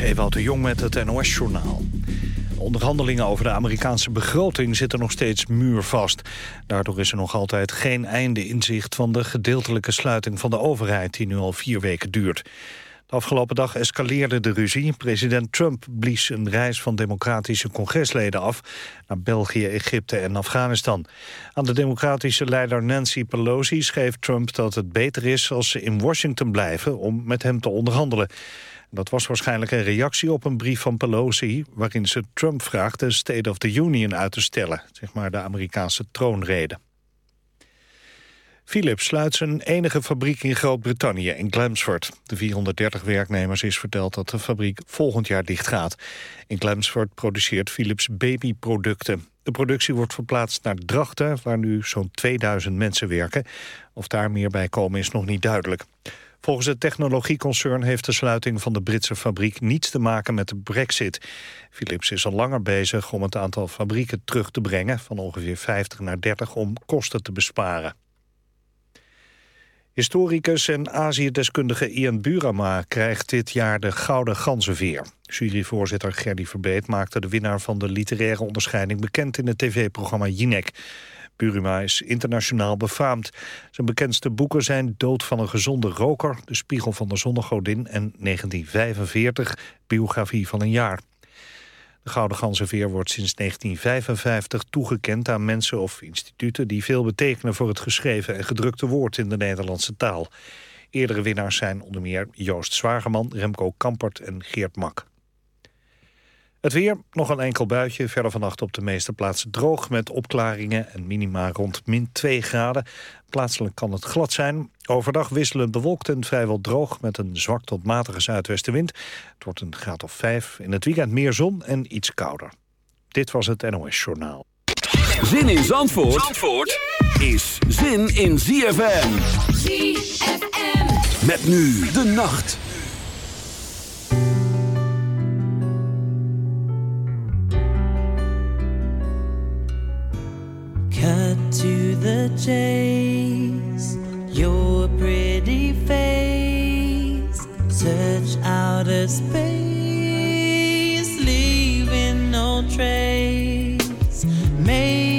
is Ewout de Jong met het NOS-journaal. Onderhandelingen over de Amerikaanse begroting zitten nog steeds muurvast. Daardoor is er nog altijd geen einde in zicht van de gedeeltelijke sluiting van de overheid... die nu al vier weken duurt. De afgelopen dag escaleerde de ruzie. President Trump blies een reis van democratische congresleden af... naar België, Egypte en Afghanistan. Aan de democratische leider Nancy Pelosi schreef Trump dat het beter is... als ze in Washington blijven om met hem te onderhandelen. Dat was waarschijnlijk een reactie op een brief van Pelosi... waarin ze Trump vraagt de State of the Union uit te stellen... zeg maar de Amerikaanse troonrede. Philips sluit zijn enige fabriek in Groot-Brittannië, in Glamsford. De 430 werknemers is verteld dat de fabriek volgend jaar dichtgaat. In Glamsford produceert Philips babyproducten. De productie wordt verplaatst naar Drachten, waar nu zo'n 2000 mensen werken. Of daar meer bij komen is nog niet duidelijk. Volgens het technologieconcern heeft de sluiting van de Britse fabriek niets te maken met de brexit. Philips is al langer bezig om het aantal fabrieken terug te brengen... van ongeveer 50 naar 30 om kosten te besparen. Historicus en Azië-deskundige Ian Burama krijgt dit jaar de Gouden Ganzenveer. Juryvoorzitter Gerdy Verbeet maakte de winnaar van de literaire onderscheiding bekend in het tv-programma Jinek. Buruma is internationaal befaamd. Zijn bekendste boeken zijn Dood van een gezonde roker, De Spiegel van de Zonnegodin en 1945, Biografie van een jaar. De Gouden Ganzenveer wordt sinds 1955 toegekend aan mensen of instituten... die veel betekenen voor het geschreven en gedrukte woord in de Nederlandse taal. Eerdere winnaars zijn onder meer Joost Zwageman, Remco Kampert en Geert Mak. Het weer, nog een enkel buitje. Verder vannacht op de meeste plaatsen droog met opklaringen en minima rond min 2 graden. Plaatselijk kan het glad zijn. Overdag wisselen bewolkt en vrijwel droog met een zwak tot matige zuidwestenwind. Het wordt een graad of 5. In het weekend meer zon en iets kouder. Dit was het NOS Journaal. Zin in Zandvoort, Zandvoort is zin in ZFM. ZFM. Met nu de nacht. The chase, your pretty face, search outer space, leaving no trace, making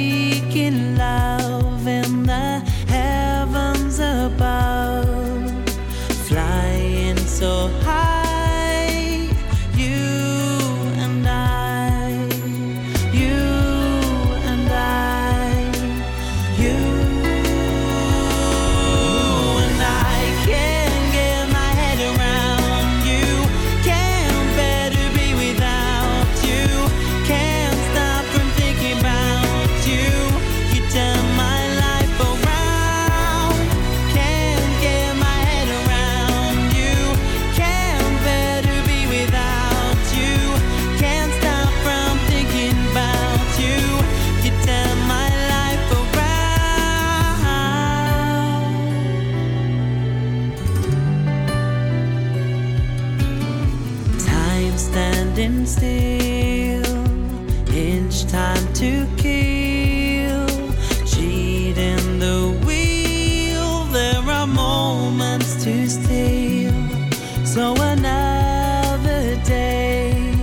another day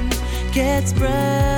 gets brushed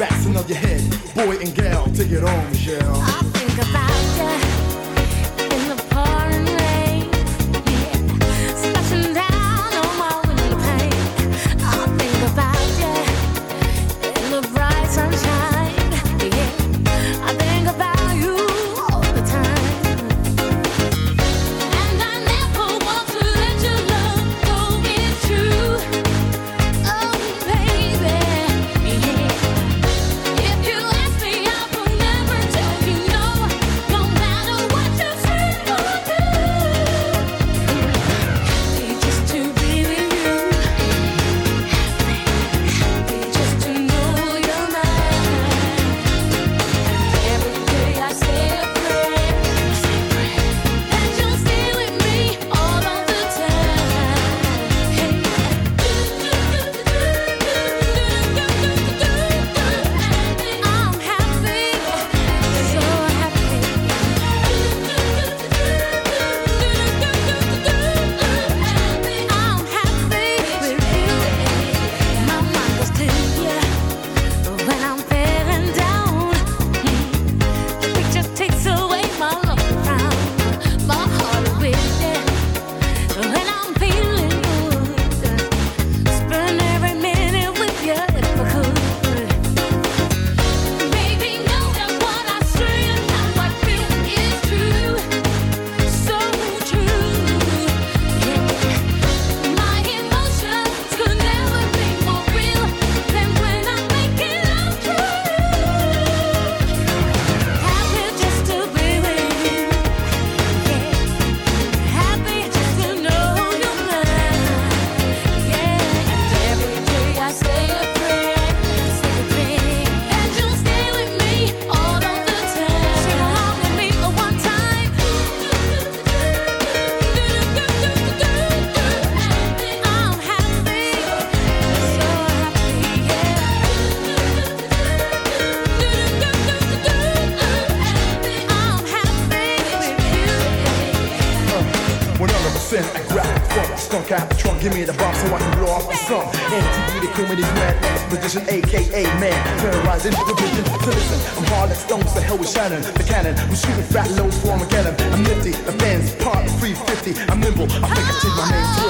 rats in your head. Boy and gal, take it on, Michelle. hell with Shannon, the cannon. I'm shooting fat low for Armageddon. I'm nifty, the fans part 350. I'm nimble, I think I changed my name to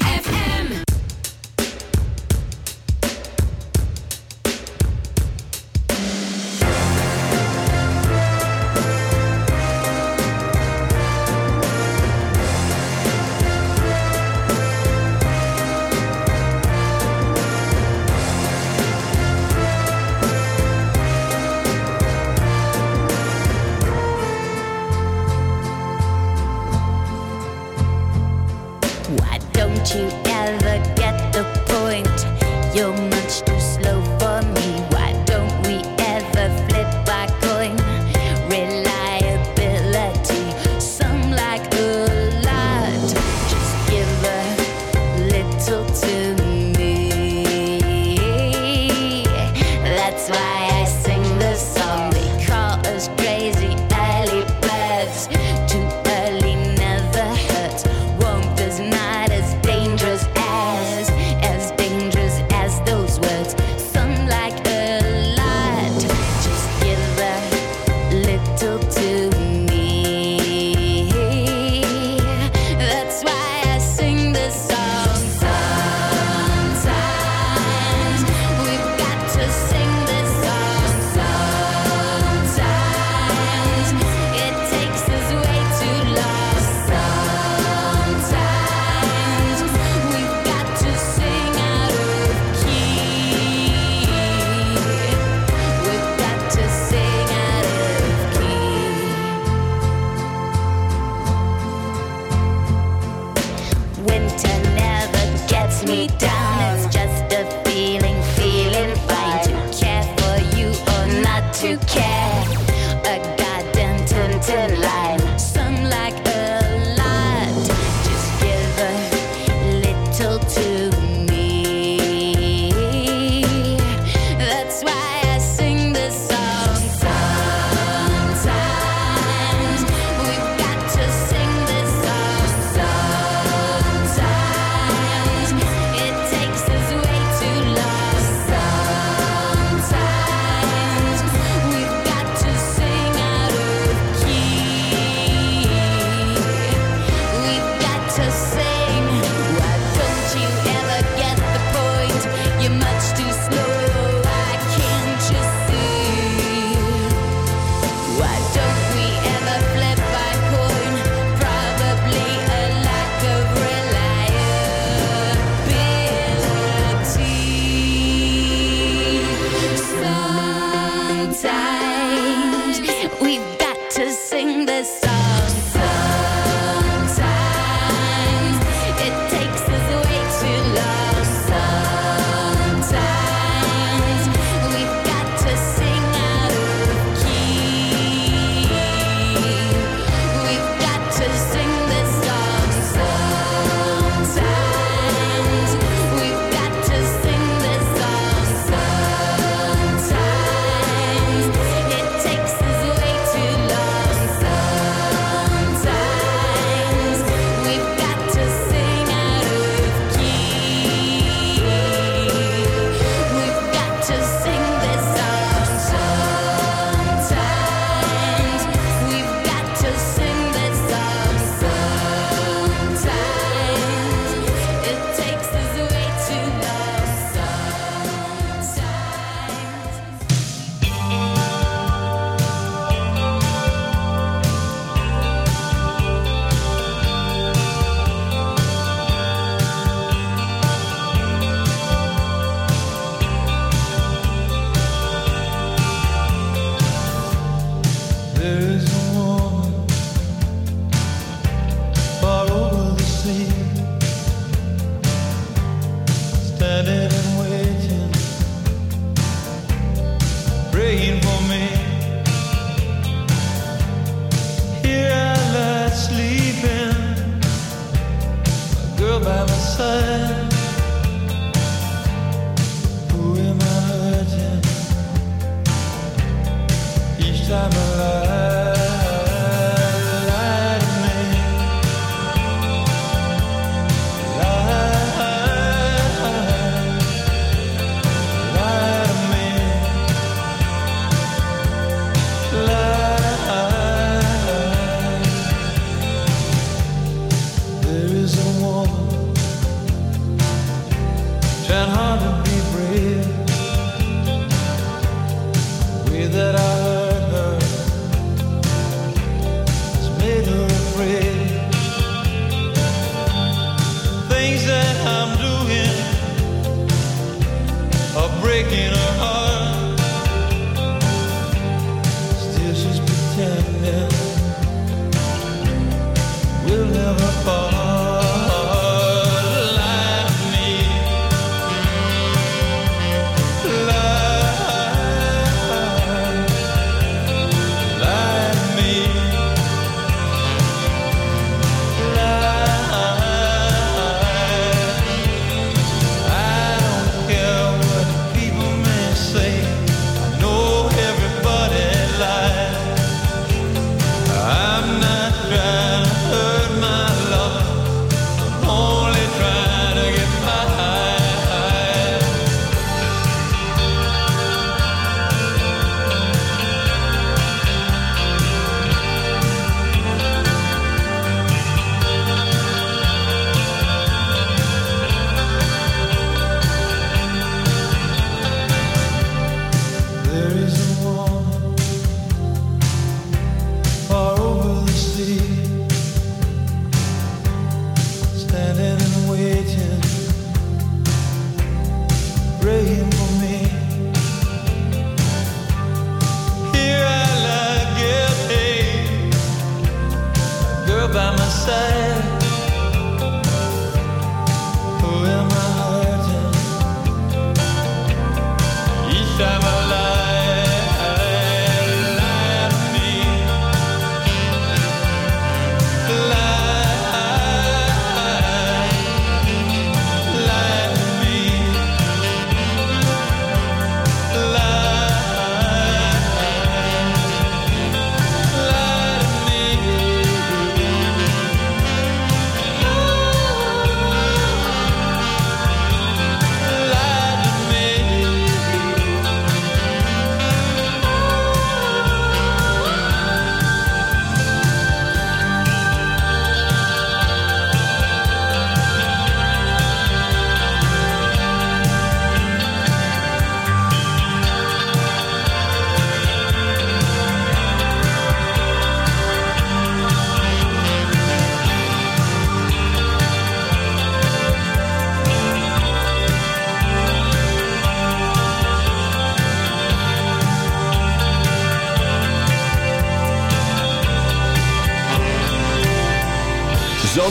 goddamn tinted